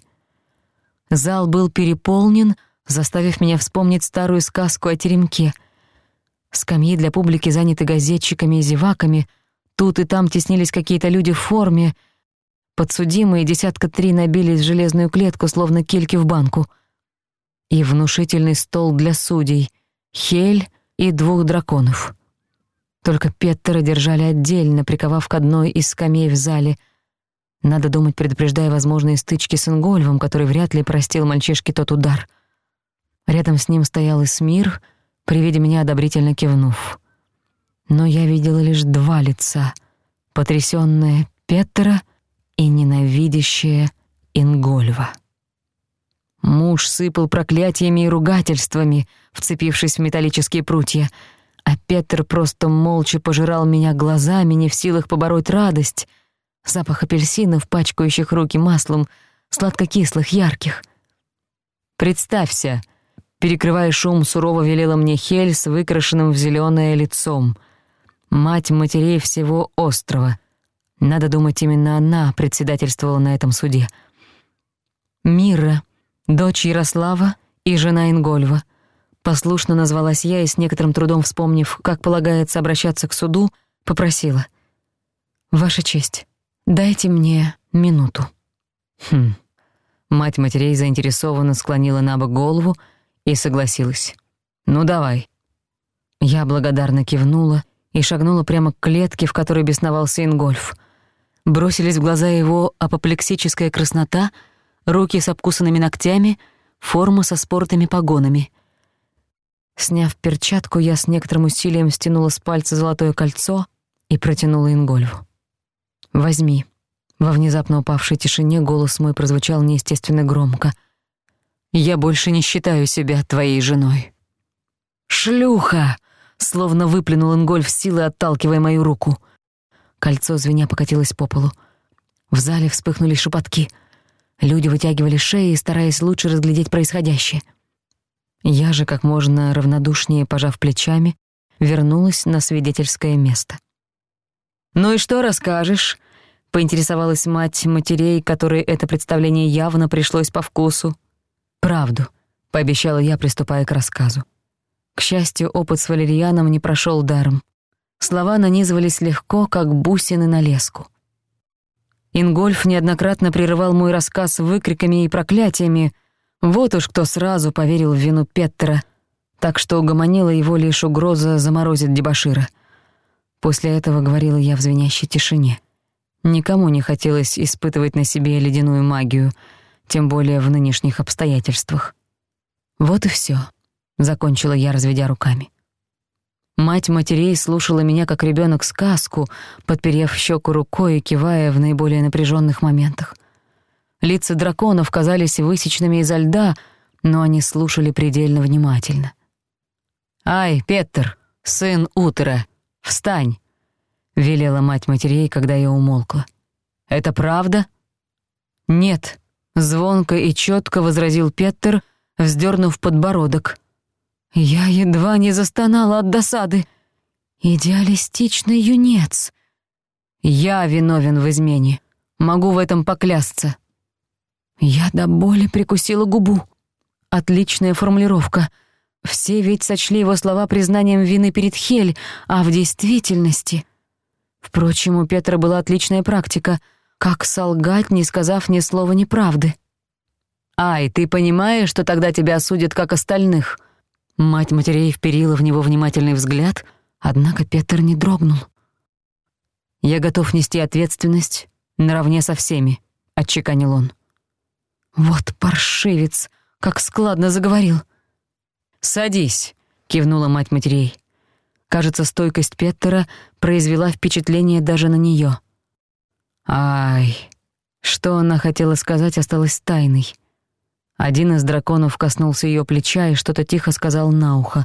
Зал был переполнен, заставив меня вспомнить старую сказку о теремке. Скамьи для публики заняты газетчиками и зеваками, тут и там теснились какие-то люди в форме. Подсудимые десятка три набились в железную клетку, словно кильки в банку. И внушительный стол для судей, хель и двух драконов — только Петтера держали отдельно, приковав к одной из скамей в зале. Надо думать, предупреждая возможные стычки с Ингольвом, который вряд ли простил мальчишке тот удар. Рядом с ним стоял Исмир, при виде меня одобрительно кивнув. Но я видела лишь два лица — потрясённое Петтера и ненавидящее Ингольва. Муж сыпал проклятиями и ругательствами, вцепившись в металлические прутья — а Петр просто молча пожирал меня глазами, не в силах побороть радость. Запах апельсинов, пачкающих руки маслом, сладко-кислых, ярких. «Представься!» Перекрывая шум, сурово велела мне Хель с выкрашенным в зелёное лицом. Мать матерей всего острова. Надо думать, именно она председательствовала на этом суде. Мира, дочь Ярослава и жена Ингольва — Послушно назвалась я и с некоторым трудом вспомнив, как полагается обращаться к суду, попросила. «Ваша честь, дайте мне минуту». Хм. Мать матерей заинтересованно склонила на бок голову и согласилась. «Ну, давай». Я благодарно кивнула и шагнула прямо к клетке, в которой бесновался Ингольф. Бросились в глаза его апоплексическая краснота, руки с обкусанными ногтями, форма со спортами погонами — Сняв перчатку, я с некоторым усилием стянула с пальца золотое кольцо и протянула Ингольву. «Возьми». Во внезапно упавшей тишине голос мой прозвучал неестественно громко. «Я больше не считаю себя твоей женой». «Шлюха!» — словно выплюнул Ингольф силы, отталкивая мою руку. Кольцо звеня покатилось по полу. В зале вспыхнули шепотки. Люди вытягивали шеи, стараясь лучше разглядеть происходящее. Я же как можно равнодушнее, пожав плечами, вернулась на свидетельское место. «Ну и что расскажешь?» — поинтересовалась мать матерей, которой это представление явно пришлось по вкусу. «Правду», — пообещала я, приступая к рассказу. К счастью, опыт с валерьяном не прошёл даром. Слова нанизывались легко, как бусины на леску. Ингольф неоднократно прерывал мой рассказ выкриками и проклятиями, вот уж кто сразу поверил в вину Петтера, так что угомонила его лишь угроза заморозить дебошира. После этого говорила я в звенящей тишине. Никому не хотелось испытывать на себе ледяную магию, тем более в нынешних обстоятельствах. «Вот и всё», — закончила я, разведя руками. Мать матерей слушала меня как ребёнок сказку, подперев щеку рукой и кивая в наиболее напряжённых моментах. Лица драконов казались высеченными изо льда, но они слушали предельно внимательно. «Ай, Петер, сын Утера, встань!» — велела мать матерей, когда я умолкла. «Это правда?» «Нет», — звонко и чётко возразил Петер, вздёрнув подбородок. Я едва не застонала от досады. «Идеалистичный юнец!» «Я виновен в измене. Могу в этом поклясться. Я до боли прикусила губу. Отличная формулировка. Все ведь сочли его слова признанием вины перед Хель, а в действительности... Впрочем, у Петра была отличная практика — как солгать, не сказав ни слова неправды. «Ай, ты понимаешь, что тогда тебя осудят, как остальных?» Мать матерей вперила в него внимательный взгляд, однако Петр не дрогнул. «Я готов нести ответственность наравне со всеми», — отчеканил он. Вот паршивец, как складно заговорил. «Садись», — кивнула мать матерей. Кажется, стойкость Петтера произвела впечатление даже на неё. Ай, что она хотела сказать, осталось тайной. Один из драконов коснулся её плеча и что-то тихо сказал на ухо.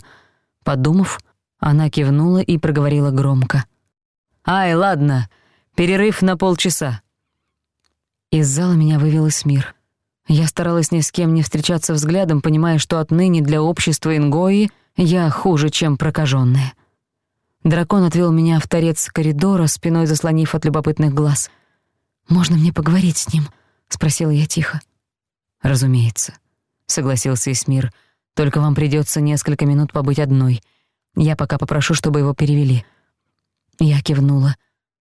Подумав, она кивнула и проговорила громко. «Ай, ладно, перерыв на полчаса». Из зала меня вывел Исмир. Я старалась ни с кем не встречаться взглядом, понимая, что отныне для общества Ингои я хуже, чем прокажённая. Дракон отвел меня в торец коридора, спиной заслонив от любопытных глаз. «Можно мне поговорить с ним?» — спросила я тихо. «Разумеется», — согласился Исмир. «Только вам придётся несколько минут побыть одной. Я пока попрошу, чтобы его перевели». Я кивнула.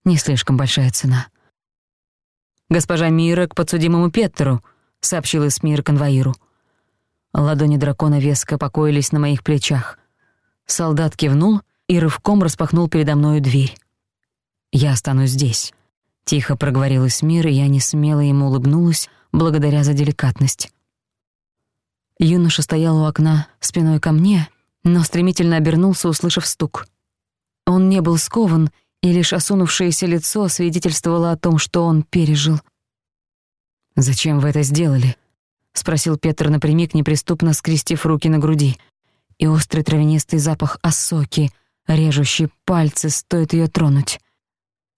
«Не слишком большая цена». «Госпожа Мира к подсудимому Петтеру», — сообщил Эсмир конвоиру. Ладони дракона веско покоились на моих плечах. Солдат кивнул и рывком распахнул передо мною дверь. «Я останусь здесь», — тихо проговорил Эсмир, и я несмело ему улыбнулась, благодаря за деликатность. Юноша стоял у окна спиной ко мне, но стремительно обернулся, услышав стук. Он не был скован, и лишь осунувшееся лицо свидетельствовало о том, что он пережил — «Зачем вы это сделали?» — спросил Петр напрямик, неприступно скрестив руки на груди. И острый травянистый запах осоки, режущий пальцы, стоит её тронуть.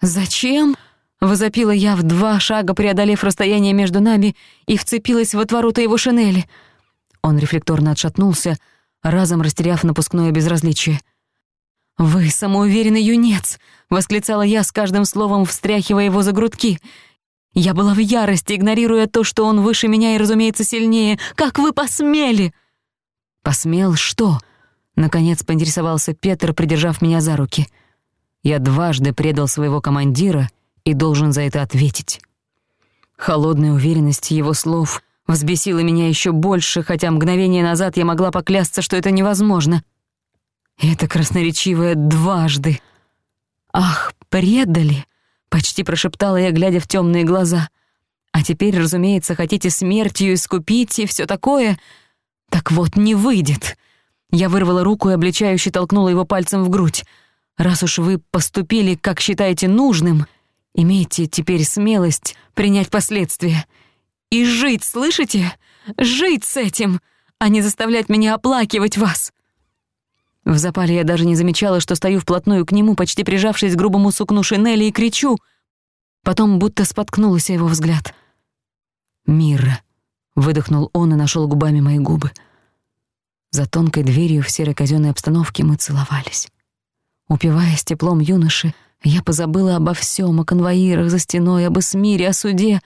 «Зачем?» — возопила я в два шага, преодолев расстояние между нами, и вцепилась в отворота его шинели. Он рефлекторно отшатнулся, разом растеряв напускное безразличие. «Вы самоуверенный юнец!» — восклицала я с каждым словом, встряхивая его за грудки — я была в ярости, игнорируя то, что он выше меня и, разумеется, сильнее. «Как вы посмели!» «Посмел что?» — наконец поинтересовался Петр, придержав меня за руки. «Я дважды предал своего командира и должен за это ответить». Холодная уверенность его слов взбесила меня ещё больше, хотя мгновение назад я могла поклясться, что это невозможно. Это красноречивое «дважды». «Ах, предали!» Почти прошептала я, глядя в темные глаза. А теперь, разумеется, хотите смертью искупить и все такое. Так вот, не выйдет. Я вырвала руку и обличающе толкнула его пальцем в грудь. Раз уж вы поступили, как считаете нужным, имейте теперь смелость принять последствия. И жить, слышите? Жить с этим, а не заставлять меня оплакивать вас. В запале я даже не замечала, что стою вплотную к нему, почти прижавшись к грубому сукну шинели, и кричу. Потом будто споткнулся его взгляд. «Мира», — выдохнул он и нашёл губами мои губы. За тонкой дверью в серой казённой обстановке мы целовались. Упиваясь теплом юноши, я позабыла обо всём, о конвоирах за стеной, об Эсмире, о суде.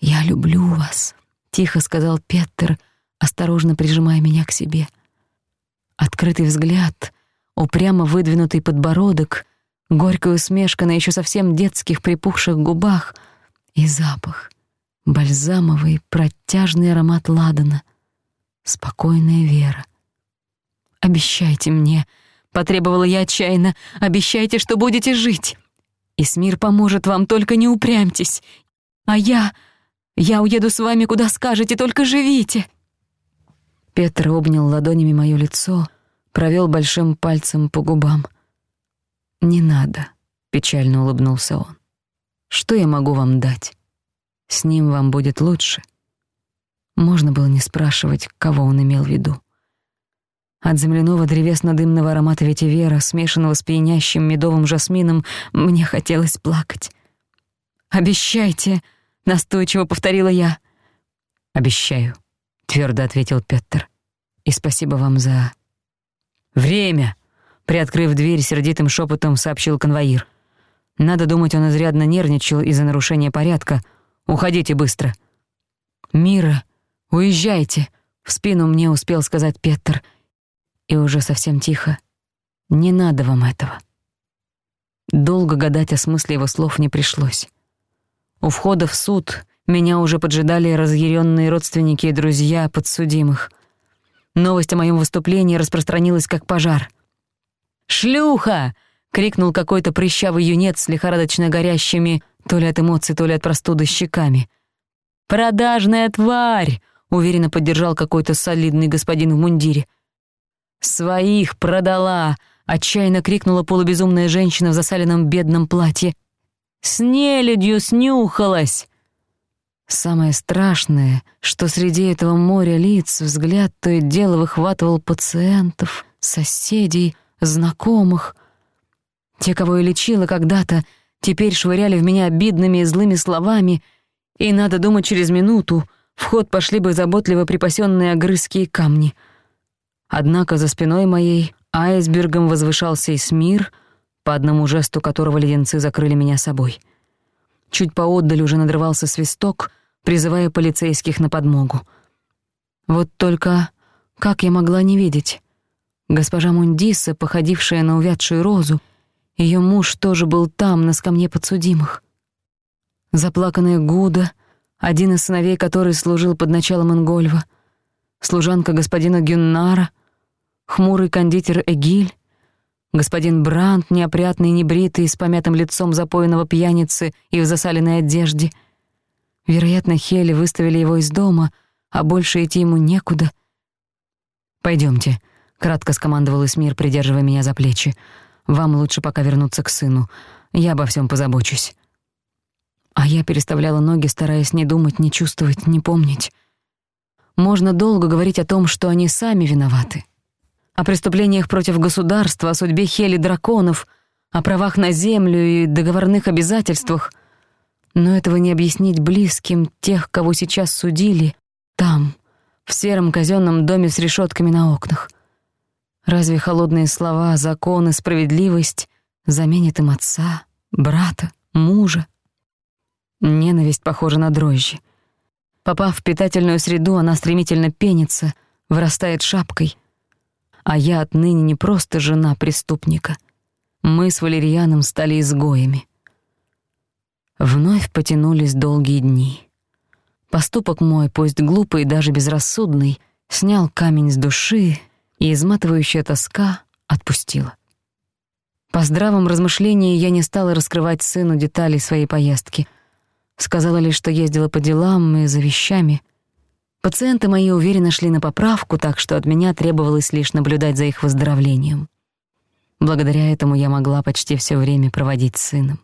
«Я люблю вас», — тихо сказал Петтер, осторожно прижимая меня к себе. «Я открытый взгляд, упрямо выдвинутый подбородок, горькая усмешка на еще совсем детских припухших губах и запах. Бальзамовый, протяжный аромат ладана. Спокойная вера. «Обещайте мне», — потребовала я отчаянно, — «обещайте, что будете жить. И Смир поможет вам, только не упрямьтесь. А я... я уеду с вами, куда скажете, только живите». Петр обнял ладонями мое лицо, провел большим пальцем по губам. «Не надо», — печально улыбнулся он. «Что я могу вам дать? С ним вам будет лучше». Можно было не спрашивать, кого он имел в виду. От земляного древесно-дымного аромата ветивера, смешанного с пьянящим медовым жасмином, мне хотелось плакать. «Обещайте!» — настойчиво повторила я. «Обещаю», твёрдо ответил Пётр. «И спасибо вам за...» «Время!» — приоткрыв дверь, сердитым шёпотом сообщил конвоир. Надо думать, он изрядно нервничал из-за нарушения порядка. «Уходите быстро!» «Мира, уезжайте!» — в спину мне успел сказать Петр. И уже совсем тихо. «Не надо вам этого». Долго гадать о смысле его слов не пришлось. У входа в суд Меня уже поджидали разъяренные родственники и друзья подсудимых. Новость о моем выступлении распространилась как пожар. «Шлюха!» — крикнул какой-то прыщавый юнец с лихорадочно горящими то ли от эмоций, то ли от простуды щеками. «Продажная тварь!» — уверенно поддержал какой-то солидный господин в мундире. «Своих продала!» — отчаянно крикнула полубезумная женщина в засаленном бедном платье. «С нелюдью снюхалась!» Самое страшное, что среди этого моря лиц взгляд то и дело выхватывал пациентов, соседей, знакомых. Те, кого я лечила когда-то, теперь швыряли в меня обидными и злыми словами, и, надо думать, через минуту в ход пошли бы заботливо припасённые огрызки и камни. Однако за спиной моей айсбергом возвышался Исмир, по одному жесту которого леденцы закрыли меня собой. Чуть поотдаль уже надрывался свисток — призывая полицейских на подмогу. Вот только как я могла не видеть? Госпожа Мундиса, походившая на увядшую розу, ее муж тоже был там, на скамье подсудимых. Заплаканная Гуда, один из сыновей которой служил под началом Ингольва, служанка господина Гюннара, хмурый кондитер Эгиль, господин Брант, неопрятный, небритый, с помятым лицом запоенного пьяницы и в засаленной одежде — Вероятно, Хели выставили его из дома, а больше идти ему некуда. «Пойдёмте», — кратко скомандовал Эсмир, придерживая меня за плечи. «Вам лучше пока вернуться к сыну. Я обо всём позабочусь». А я переставляла ноги, стараясь не думать, не чувствовать, не помнить. Можно долго говорить о том, что они сами виноваты. О преступлениях против государства, о судьбе Хели драконов, о правах на землю и договорных обязательствах — но этого не объяснить близким тех, кого сейчас судили, там, в сером казённом доме с решётками на окнах. Разве холодные слова, законы, справедливость заменят им отца, брата, мужа? Ненависть похожа на дрожжи. Попав в питательную среду, она стремительно пенится, вырастает шапкой. А я отныне не просто жена преступника. Мы с Валерьяном стали изгоями. Вновь потянулись долгие дни. Поступок мой, пусть глупый и даже безрассудный, снял камень с души, и изматывающая тоска отпустила. По здравом размышлении я не стала раскрывать сыну детали своей поездки. Сказала лишь, что ездила по делам и за вещами. Пациенты мои уверенно шли на поправку, так что от меня требовалось лишь наблюдать за их выздоровлением. Благодаря этому я могла почти всё время проводить с сыном.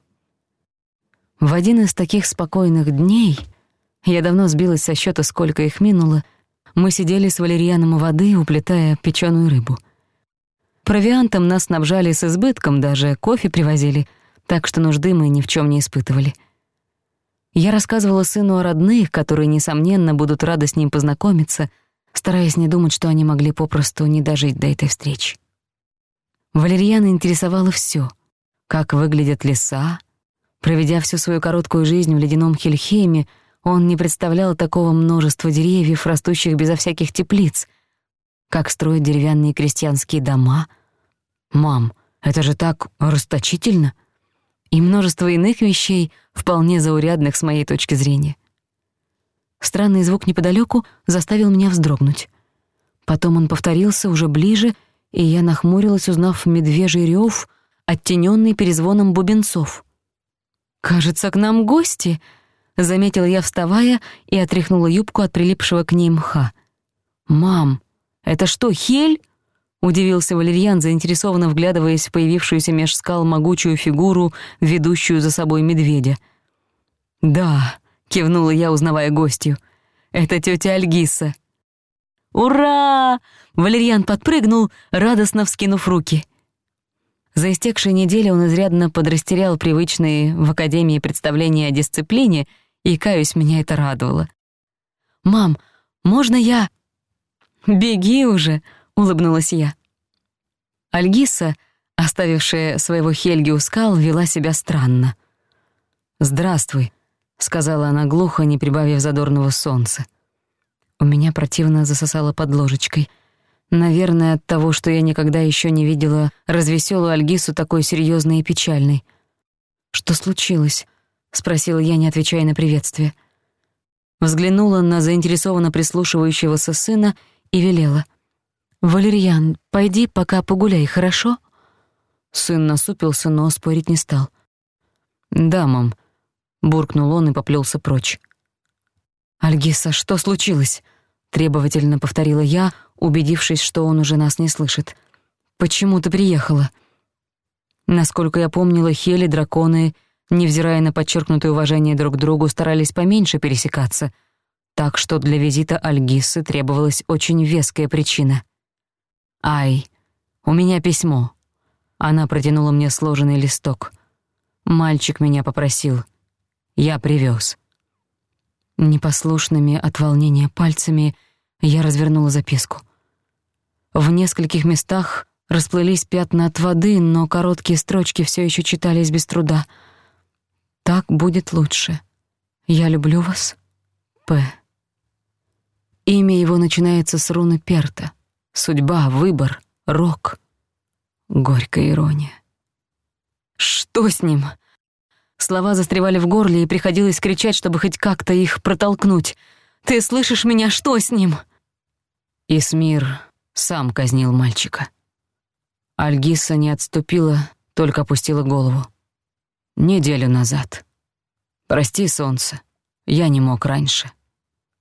В один из таких спокойных дней, я давно сбилась со счёта, сколько их минуло, мы сидели с валерьяном у воды, уплетая печёную рыбу. Провиантом нас снабжали с избытком, даже кофе привозили, так что нужды мы ни в чём не испытывали. Я рассказывала сыну о родных, которые, несомненно, будут рады с ним познакомиться, стараясь не думать, что они могли попросту не дожить до этой встречи. Валерьяна интересовало всё — как выглядят леса, Проведя всю свою короткую жизнь в ледяном Хельхейме, он не представлял такого множества деревьев, растущих безо всяких теплиц. Как строят деревянные крестьянские дома? Мам, это же так расточительно! И множество иных вещей, вполне заурядных с моей точки зрения. Странный звук неподалёку заставил меня вздрогнуть. Потом он повторился уже ближе, и я нахмурилась, узнав медвежий рёв, оттенённый перезвоном бубенцов — «Кажется, к нам гости», — заметила я, вставая, и отряхнула юбку от прилипшего к ней мха. «Мам, это что, хель?» — удивился Валерьян, заинтересованно вглядываясь в появившуюся меж скал могучую фигуру, ведущую за собой медведя. «Да», — кивнула я, узнавая гостью, — «это тетя Альгиса». «Ура!» — Валерьян подпрыгнул, радостно вскинув руки. За истекшие недели он изрядно подрастерял привычные в Академии представления о дисциплине, и, каюсь, меня это радовало. «Мам, можно я...» «Беги уже!» — улыбнулась я. Альгиса, оставившая своего Хельги у скал, вела себя странно. «Здравствуй», — сказала она глухо, не прибавив задорного солнца. У меня противно засосало под ложечкой — Наверное, от того, что я никогда еще не видела развеселую Альгису такой серьезной и печальной. «Что случилось?» — спросила я, не отвечая на приветствие. Взглянула на заинтересованно прислушивающегося сына и велела. «Валерьян, пойди пока погуляй, хорошо?» Сын насупился, но спорить не стал. «Да, мам», — буркнул он и поплелся прочь. «Альгиса, что случилось?» — требовательно повторила я, — убедившись, что он уже нас не слышит. «Почему ты приехала?» Насколько я помнила, Хели, драконы, невзирая на подчеркнутое уважение друг к другу, старались поменьше пересекаться, так что для визита Альгисы требовалась очень веская причина. «Ай, у меня письмо». Она протянула мне сложенный листок. «Мальчик меня попросил. Я привёз». Непослушными от волнения пальцами я развернула записку. В нескольких местах расплылись пятна от воды, но короткие строчки все еще читались без труда. «Так будет лучше. Я люблю вас. П». Имя его начинается с руны Перта. Судьба, выбор, рок. Горькая ирония. «Что с ним?» Слова застревали в горле, и приходилось кричать, чтобы хоть как-то их протолкнуть. «Ты слышишь меня? Что с ним?» Исмир сам казнил мальчика. Альгиса не отступила, только опустила голову. Неделю назад. Прости, солнце, я не мог раньше.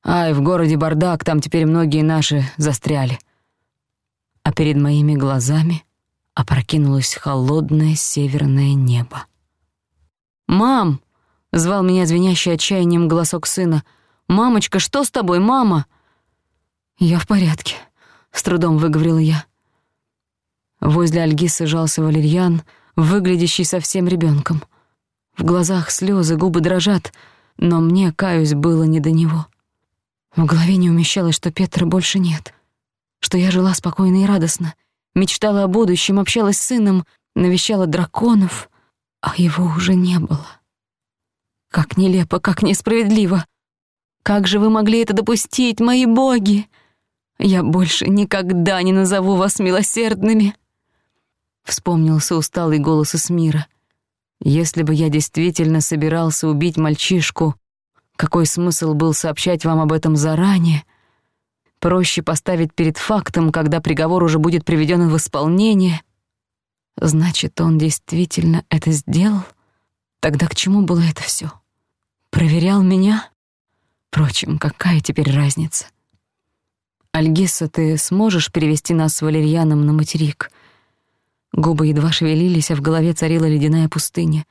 Ай, в городе бардак, там теперь многие наши застряли. А перед моими глазами опрокинулось холодное северное небо. «Мам!» — звал меня звенящий отчаянием голосок сына. «Мамочка, что с тобой, мама?» «Я в порядке», с трудом выговорила я. Возле Альги сажался валерьян, выглядящий совсем ребёнком. В глазах слёзы, губы дрожат, но мне, каюсь, было не до него. В голове не умещалось, что Петра больше нет, что я жила спокойно и радостно, мечтала о будущем, общалась с сыном, навещала драконов, а его уже не было. Как нелепо, как несправедливо. Как же вы могли это допустить, мои боги? Я больше никогда не назову вас милосердными!» Вспомнился усталый голос Эсмира. «Если бы я действительно собирался убить мальчишку, какой смысл был сообщать вам об этом заранее? Проще поставить перед фактом, когда приговор уже будет приведён в исполнение. Значит, он действительно это сделал? Тогда к чему было это всё? Проверял меня? Впрочем, какая теперь разница?» Альгиса, ты сможешь перевести нас с валерьяном на материк?» Губы едва шевелились, а в голове царила ледяная пустыня.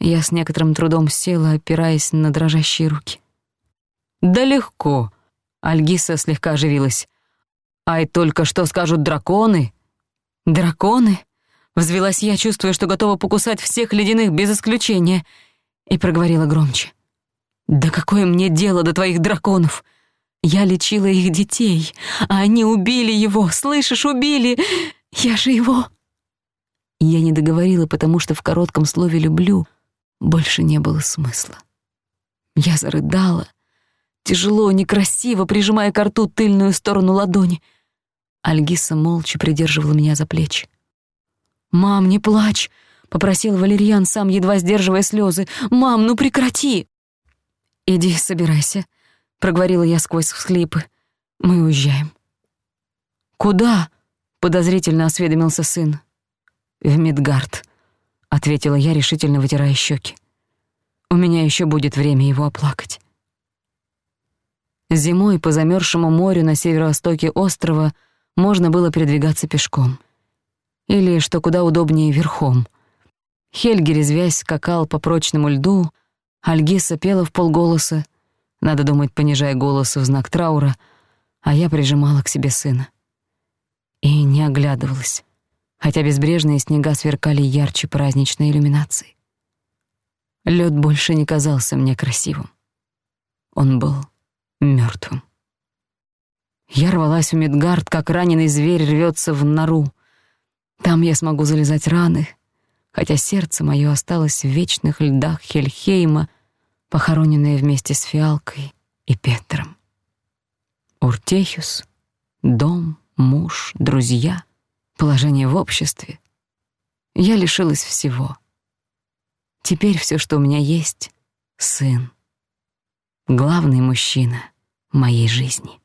Я с некоторым трудом села, опираясь на дрожащие руки. «Да легко!» — Альгиса слегка оживилась. «Ай, только что скажут драконы!» «Драконы?» — взвелась я, чувствуя, что готова покусать всех ледяных без исключения, и проговорила громче. «Да какое мне дело до твоих драконов? Я лечила их детей, а они убили его, слышишь, убили! Я же его...» Я не договорила, потому что в коротком слове «люблю» больше не было смысла. Я зарыдала, тяжело, некрасиво, прижимая к рту тыльную сторону ладони. Альгиса молча придерживала меня за плечи. «Мам, не плачь!» — попросил Валерьян, сам едва сдерживая слезы. «Мам, ну прекрати!» «Иди, собирайся», проговорила я сквозь всхлипы. «Мы уезжаем». «Куда?» — подозрительно осведомился сын. «В Мидгард», — ответила я, решительно вытирая щеки. «У меня еще будет время его оплакать». Зимой по замерзшему морю на северо-востоке острова можно было передвигаться пешком. Или, что куда удобнее, верхом. Хельги, резвясь, скакал по прочному льду, Альгиса пела в полголоса — надо думать, понижая голос в знак траура, а я прижимала к себе сына. И не оглядывалась, хотя безбрежные снега сверкали ярче праздничной иллюминации. Лёд больше не казался мне красивым. Он был мёртвым. Я рвалась в Медгард, как раненый зверь рвётся в нору. Там я смогу залезать раны, хотя сердце моё осталось в вечных льдах Хельхейма похороненная вместе с фиалкой и Петром. Уртехюс, дом, муж, друзья, положение в обществе. Я лишилась всего. Теперь все, что у меня есть — сын. Главный мужчина моей жизни.